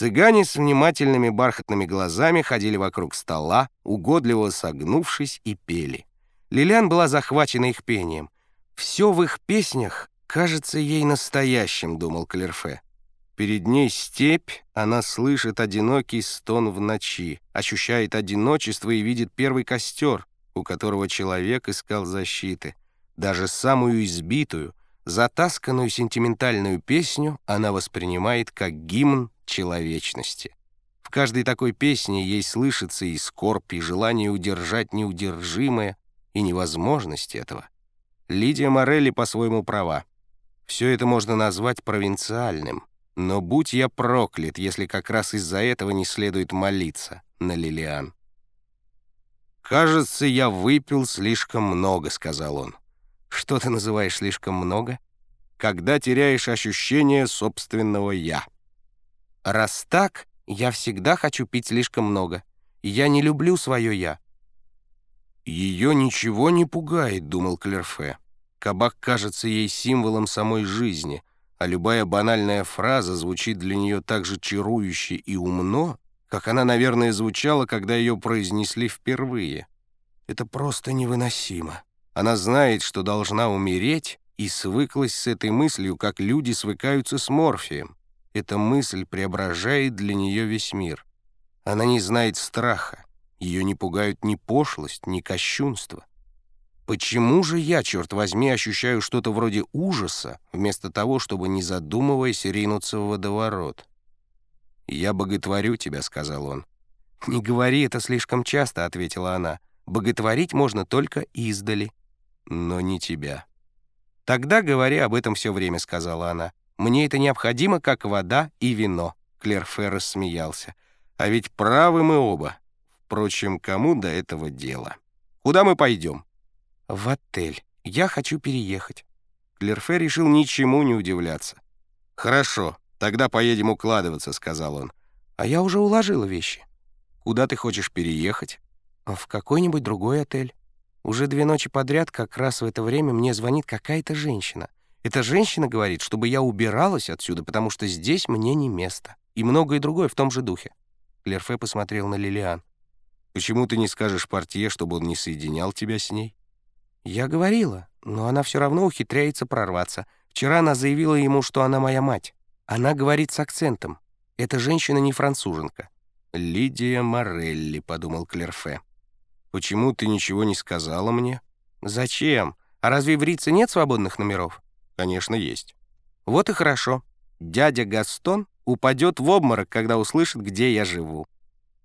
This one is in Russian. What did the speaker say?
Цыгане с внимательными бархатными глазами ходили вокруг стола, угодливо согнувшись и пели. Лилиан была захвачена их пением. «Все в их песнях кажется ей настоящим», — думал Клерфе. Перед ней степь, она слышит одинокий стон в ночи, ощущает одиночество и видит первый костер, у которого человек искал защиты. Даже самую избитую, затасканную сентиментальную песню она воспринимает как гимн человечности. В каждой такой песне ей слышится и скорбь, и желание удержать неудержимое, и невозможность этого. Лидия Морелли по-своему права. Все это можно назвать провинциальным. Но будь я проклят, если как раз из-за этого не следует молиться на Лилиан. «Кажется, я выпил слишком много», — сказал он. «Что ты называешь слишком много?» «Когда теряешь ощущение собственного «я». «Раз так, я всегда хочу пить слишком много. Я не люблю свое «я». «Ее ничего не пугает», — думал Клерфе. Кабак кажется ей символом самой жизни, а любая банальная фраза звучит для нее так же чарующе и умно, как она, наверное, звучала, когда ее произнесли впервые. Это просто невыносимо. Она знает, что должна умереть, и свыклась с этой мыслью, как люди свыкаются с морфием. Эта мысль преображает для нее весь мир. Она не знает страха. Ее не пугают ни пошлость, ни кощунство. Почему же я, черт возьми, ощущаю что-то вроде ужаса, вместо того, чтобы, не задумываясь, ринуться в водоворот? «Я боготворю тебя», — сказал он. «Не говори это слишком часто», — ответила она. «Боготворить можно только издали». «Но не тебя». «Тогда говори об этом все время», — сказала она. «Мне это необходимо, как вода и вино», — Клерфе рассмеялся. «А ведь правы мы оба. Впрочем, кому до этого дела? Куда мы пойдем?» «В отель. Я хочу переехать». Клерфе решил ничему не удивляться. «Хорошо, тогда поедем укладываться», — сказал он. «А я уже уложила вещи». «Куда ты хочешь переехать?» «В какой-нибудь другой отель. Уже две ночи подряд, как раз в это время, мне звонит какая-то женщина. Эта женщина говорит, чтобы я убиралась отсюда, потому что здесь мне не место. И многое другое в том же духе». Клерфе посмотрел на Лилиан. «Почему ты не скажешь портье, чтобы он не соединял тебя с ней?» «Я говорила, но она все равно ухитряется прорваться. Вчера она заявила ему, что она моя мать. Она говорит с акцентом. Эта женщина не француженка». «Лидия Морелли», — подумал Клерфе. «Почему ты ничего не сказала мне?» «Зачем? А разве в Рице нет свободных номеров?» «Конечно, есть». «Вот и хорошо. Дядя Гастон упадет в обморок, когда услышит, где я живу».